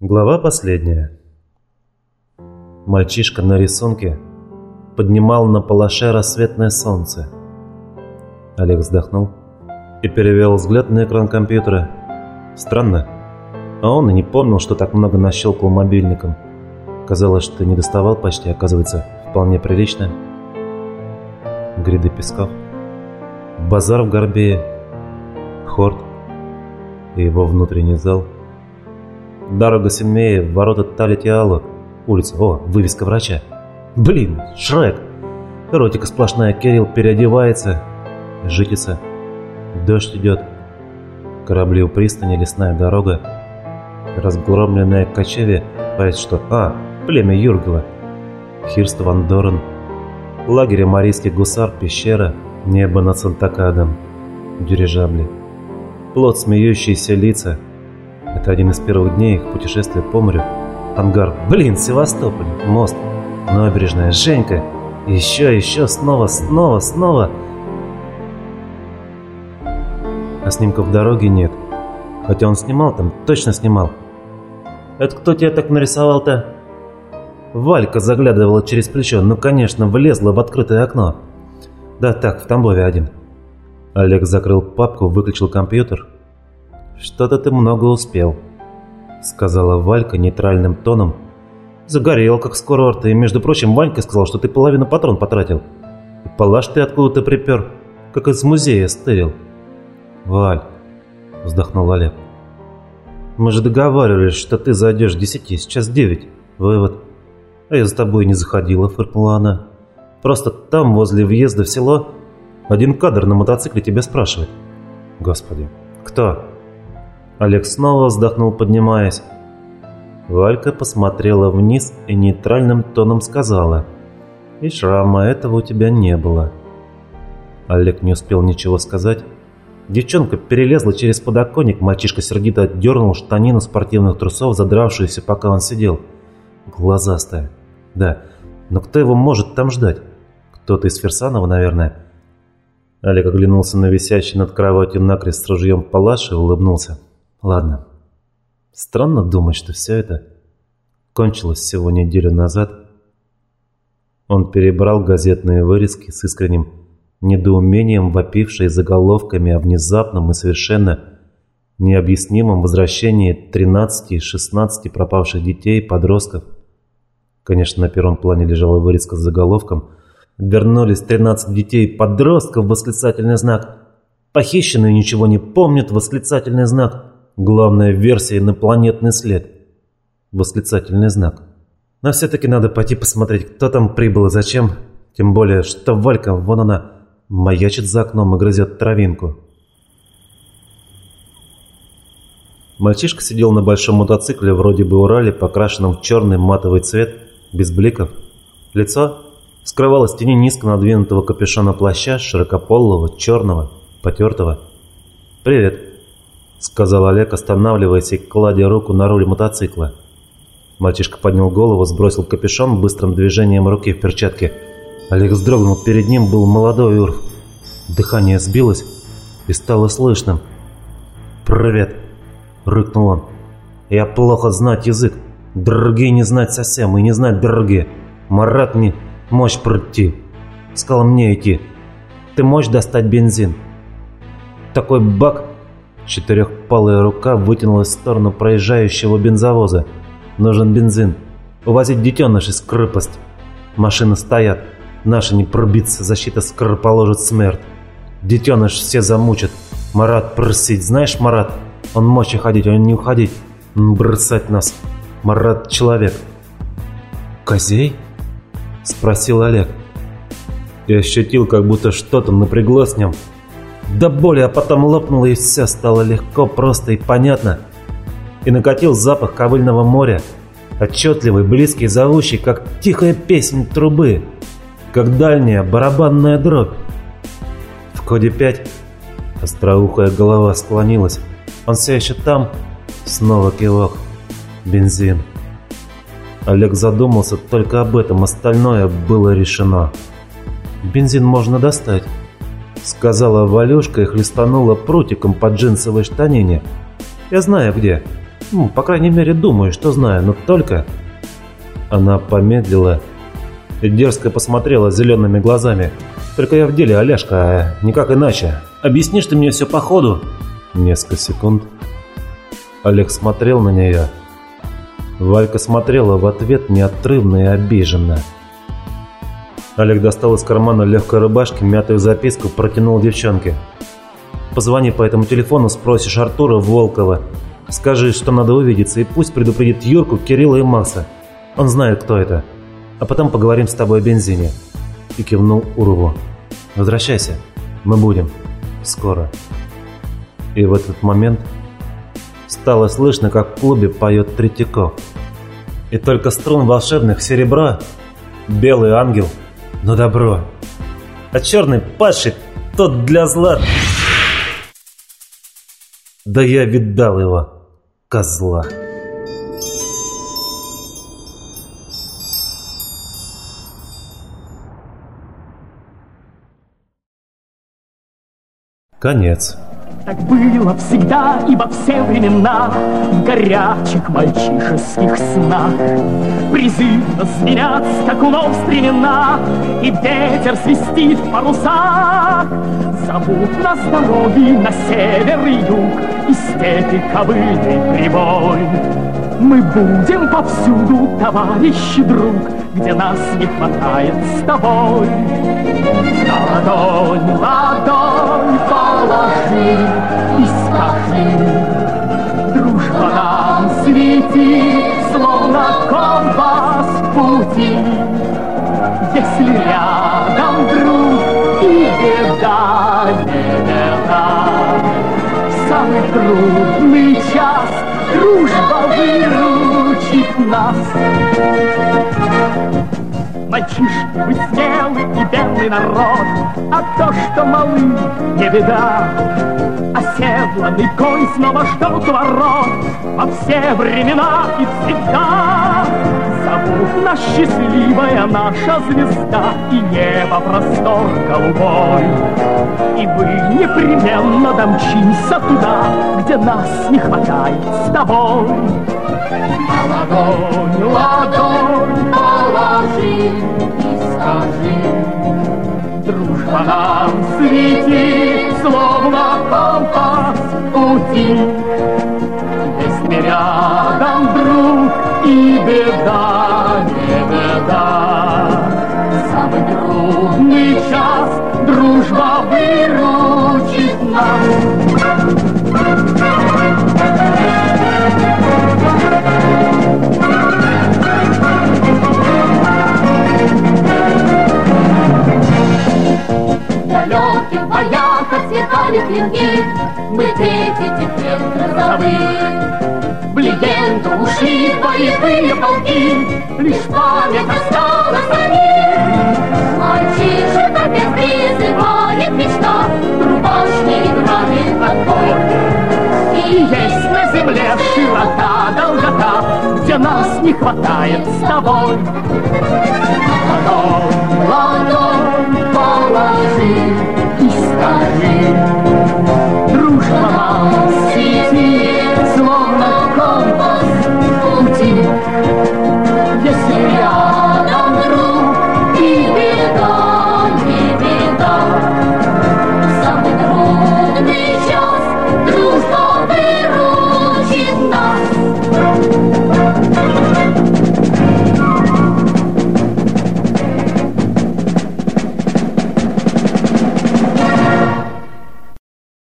Глава последняя. Мальчишка на рисунке поднимал на палаше рассветное солнце. Олег вздохнул и перевел взгляд на экран компьютера. Странно, а он и не помнил, что так много нащелкал мобильником. Казалось, что не доставал почти, оказывается, вполне прилично. Гряды песков, базар в Горбее, Хорт и его внутренний зал – Дорога Синмея, ворота Талитиалу, улица, о, вывеска врача. Блин, Шрек! Эротика сплошная, Кирилл переодевается. Житица. Дождь идет. Корабли у пристани, лесная дорога. Разгромленная кочевье, поэт что? А, племя Юргела. Хирст Ван Дорен. Лагерь Марийский гусар, пещера, небо над Сантакадом. Дирижабли. Плод смеющиеся лица – это один из первых дней их путешествия по морю. Ангар. Блин, Севастополь. Мост. Набережная. Женька. Еще, еще, снова, снова, снова. А снимков дороги нет. Хотя он снимал там, точно снимал. Это кто тебя так нарисовал-то? Валька заглядывала через плечо. Ну, конечно, влезла в открытое окно. Да так, в Тамбове один. Олег закрыл папку, выключил компьютер «Что-то ты много успел», — сказала Валька нейтральным тоном. «Загорел, как с курорта, и, между прочим, Ванька сказал, что ты половину патрон потратил. И палаш ты откуда-то припер, как из музея стырил». «Валь», — вздохнул Олег, — «мы же договаривались, что ты зайдешь к десяти, сейчас девять. Вывод». «А я за тобой не заходила», — фыркнула она. «Просто там, возле въезда в село, один кадр на мотоцикле тебя спрашивает». «Господи, кто?» Олег снова вздохнул, поднимаясь. Валька посмотрела вниз и нейтральным тоном сказала. «И шрама этого у тебя не было». Олег не успел ничего сказать. Девчонка перелезла через подоконник, мальчишка сердито отдернул штанину спортивных трусов, задравшуюся, пока он сидел. Глазастая. Да, но кто его может там ждать? Кто-то из Ферсанова, наверное. Олег оглянулся на висящий над кроватью накрест с ружьем палаш и улыбнулся. Ладно. Странно думать, что все это кончилось всего неделю назад. Он перебрал газетные вырезки с искренним недоумением, вопившие заголовками о внезапном и совершенно необъяснимом возвращении 13 и 16 пропавших детей и подростков. Конечно, на первом плане лежала вырезка с заголовком «Вернулись 13 детей подростков!» восклицательный знак. «Похищенные ничего не помнят!» восклицательный знак. Главная версия – инопланетный след. Восклицательный знак. Но все-таки надо пойти посмотреть, кто там прибыл и зачем. Тем более, что Валька, вон она, маячит за окном и грызет травинку. Мальчишка сидел на большом мотоцикле, вроде бы Урале, покрашенном в черный матовый цвет, без бликов. Лицо скрывалось в тени низко надвинутого капюшона плаща, широкополого, черного, потертого. «Привет», сказал Олег, останавливаясь и кладя руку на руль мотоцикла. Мальчишка поднял голову, сбросил капюшон быстрым движением руки в перчатке. Олег вздрогнул, перед ним был молодой Урф. Дыхание сбилось и стало слышным. «Привет!» — рыкнул он. «Я плохо знать язык. Другие не знать совсем и не знать другие. Марат мне мощь пройти. Сказал мне идти. Ты можешь достать бензин?» Такой бак Четырехпалая рука вытянулась в сторону проезжающего бензовоза. Нужен бензин. Увозить детеныш из крепость. Машины стоят. Наши не пробиться, защита скоро положит смерть. Детеныш все замучат. Марат просить. Знаешь, Марат, он мочи ходить, он не уходить. Бросать нас. Марат человек. Козей? Спросил Олег. Я ощутил, как будто что-то напрягло с ним до боли, а потом лопнуло и все стало легко, просто и понятно. И накатил запах ковыльного моря, отчетливый, близкий, зовущий, как тихая песнь трубы, как дальняя барабанная дробь. В коде 5 остроухая голова склонилась. Он все еще там, снова кивок, бензин. Олег задумался только об этом, остальное было решено. Бензин можно достать сказала Валюшка и хлестанула прутиком по джинсовой штанине. «Я знаю где. Ну, по крайней мере, думаю, что знаю, но только...» Она помедлила и дерзко посмотрела зелеными глазами. «Только я в деле, Оляшка, а никак иначе. Объяснишь ты мне все по ходу?» Несколько секунд. Олег смотрел на нее. Валька смотрела в ответ неотрывно и обиженно. Олег достал из кармана легкой рубашки мятую записку, протянул девчонке. «Позвони по этому телефону, спросишь Артура Волкова. Скажи, что надо увидеться, и пусть предупредит Юрку, Кирилла и Макса. Он знает, кто это. А потом поговорим с тобой о бензине». И кивнул Урову. «Возвращайся. Мы будем. Скоро». И в этот момент стало слышно, как в клубе поет Третьяков. И только струн волшебных серебра, белый ангел, но добро. А черный падший, тот для зла. Да я видал его, козла. Конец. Так было всегда и во все времена В горячих мальчишеских снах. Призывно звенят скакунов стремена И ветер свистит в парусах. Зовут нас дороги на север и юг И степи ковыльный прибой Мы будем повсюду, товарищ и друг Где нас не хватает с тобой. Ладонь, ладонь положи и скажи, Дружба нам светит, словно компас пути. Если рядом друг и беда, не беда, в самый трудный час дружба выручит нас. Мальчишки, вы смелый и белый народ, А то, что малы, не беда. Оседланный конь снова ждет ворот Во все времена и цвета. Зовут нас счастливая наша звезда И небо простор голубой. И мы непременно домчимся туда, Где нас не хватает с тобой. Ладонь, ладонь положи и скажи, Дружба нам светит, словно компас пути. Если рядом друг и беда, не беда, Самый трудный час дружба выручит нас. Полки, Лишь память осталась о них. Мальчишек опять призывает мечта, Рубашки играет отбой. И есть на земле широта, долгота, Где нас не хватает с тобой. Ладонь, ладонь положи и скажи,